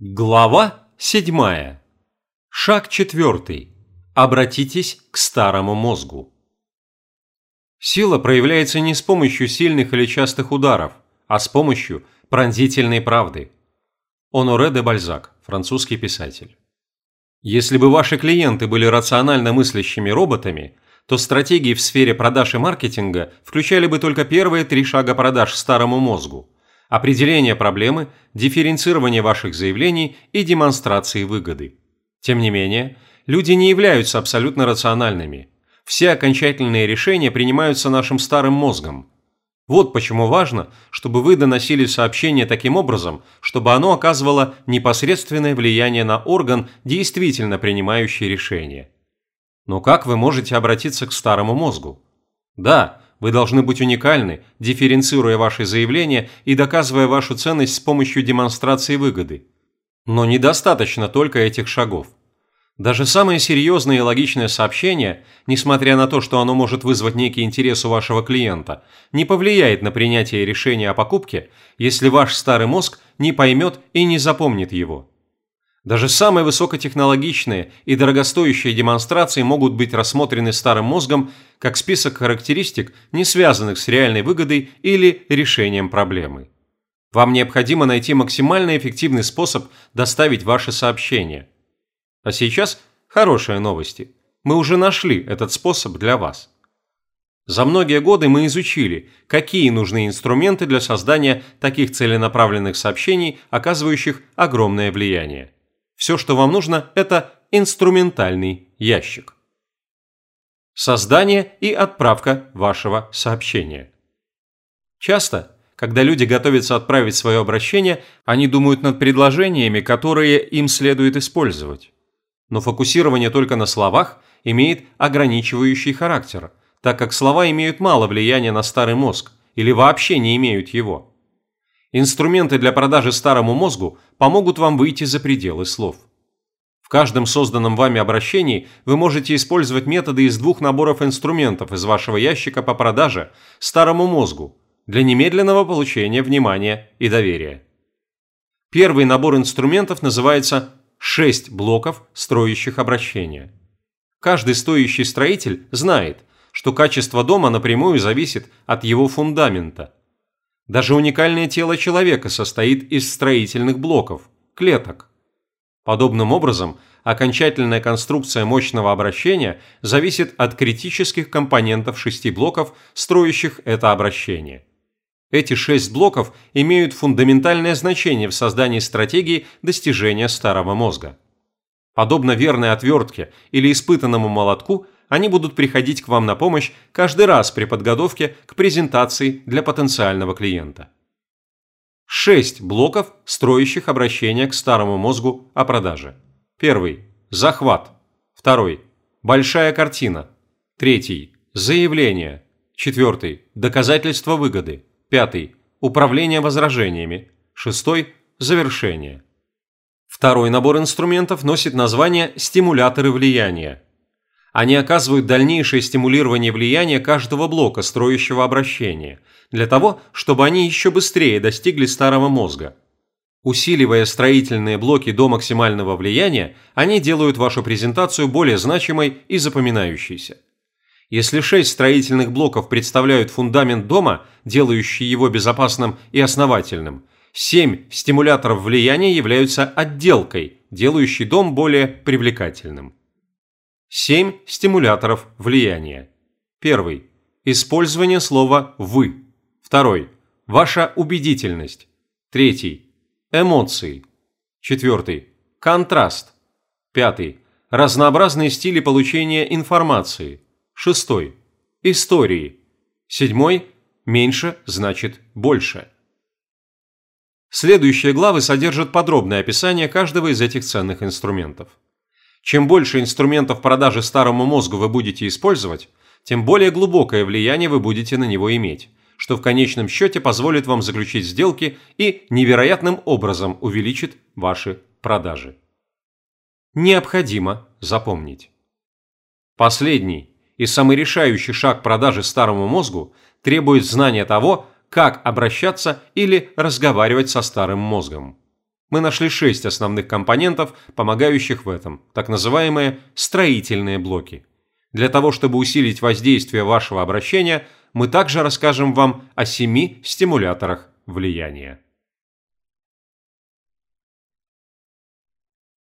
Глава 7. Шаг 4. Обратитесь к старому мозгу. Сила проявляется не с помощью сильных или частых ударов, а с помощью пронзительной правды. Оноре де Бальзак, французский писатель. Если бы ваши клиенты были рационально мыслящими роботами, то стратегии в сфере продаж и маркетинга включали бы только первые три шага продаж старому мозгу – определение проблемы, дифференцирование ваших заявлений и демонстрации выгоды. Тем не менее, люди не являются абсолютно рациональными. Все окончательные решения принимаются нашим старым мозгом. Вот почему важно, чтобы вы доносили сообщение таким образом, чтобы оно оказывало непосредственное влияние на орган, действительно принимающий решение. Но как вы можете обратиться к старому мозгу? Да, вы должны быть уникальны, дифференцируя ваши заявления и доказывая вашу ценность с помощью демонстрации выгоды. Но недостаточно только этих шагов. Даже самое серьезное и логичное сообщение, несмотря на то, что оно может вызвать некий интерес у вашего клиента, не повлияет на принятие решения о покупке, если ваш старый мозг не поймет и не запомнит его. Даже самые высокотехнологичные и дорогостоящие демонстрации могут быть рассмотрены старым мозгом как список характеристик, не связанных с реальной выгодой или решением проблемы. Вам необходимо найти максимально эффективный способ доставить ваше сообщение. А сейчас хорошие новости. Мы уже нашли этот способ для вас. За многие годы мы изучили, какие нужны инструменты для создания таких целенаправленных сообщений, оказывающих огромное влияние. Все, что вам нужно, это инструментальный ящик. Создание и отправка вашего сообщения. Часто, когда люди готовятся отправить свое обращение, они думают над предложениями, которые им следует использовать. Но фокусирование только на словах имеет ограничивающий характер, так как слова имеют мало влияния на старый мозг или вообще не имеют его. Инструменты для продажи старому мозгу помогут вам выйти за пределы слов. В каждом созданном вами обращении вы можете использовать методы из двух наборов инструментов из вашего ящика по продаже старому мозгу для немедленного получения внимания и доверия. Первый набор инструментов называется «шесть блоков, строящих обращения». Каждый стоящий строитель знает, что качество дома напрямую зависит от его фундамента – даже уникальное тело человека состоит из строительных блоков – клеток. Подобным образом, окончательная конструкция мощного обращения зависит от критических компонентов шести блоков, строящих это обращение. Эти шесть блоков имеют фундаментальное значение в создании стратегии достижения старого мозга. Подобно верной отвертке или испытанному молотку, они будут приходить к вам на помощь каждый раз при подготовке к презентации для потенциального клиента. Шесть блоков, строящих обращение к старому мозгу о продаже. Первый – захват. Второй – большая картина. Третий – заявление. Четвертый – доказательство выгоды. Пятый – управление возражениями. Шестой – завершение. Второй набор инструментов носит название «стимуляторы влияния». Они оказывают дальнейшее стимулирование влияния каждого блока строящего обращения, для того, чтобы они еще быстрее достигли старого мозга. Усиливая строительные блоки до максимального влияния, они делают вашу презентацию более значимой и запоминающейся. Если шесть строительных блоков представляют фундамент дома, делающий его безопасным и основательным, семь стимуляторов влияния являются отделкой, делающей дом более привлекательным. Семь стимуляторов влияния. Первый. Использование слова «вы». Второй. Ваша убедительность. Третий. Эмоции. Четвертый. Контраст. Пятый. Разнообразные стили получения информации. Шестой. Истории. Седьмой. Меньше значит больше. Следующие главы содержат подробное описание каждого из этих ценных инструментов. Чем больше инструментов продажи старому мозгу вы будете использовать, тем более глубокое влияние вы будете на него иметь, что в конечном счете позволит вам заключить сделки и невероятным образом увеличит ваши продажи. Необходимо запомнить. Последний и самый решающий шаг продажи старому мозгу требует знания того, как обращаться или разговаривать со старым мозгом. Мы нашли шесть основных компонентов, помогающих в этом, так называемые строительные блоки. Для того, чтобы усилить воздействие вашего обращения, мы также расскажем вам о семи стимуляторах влияния.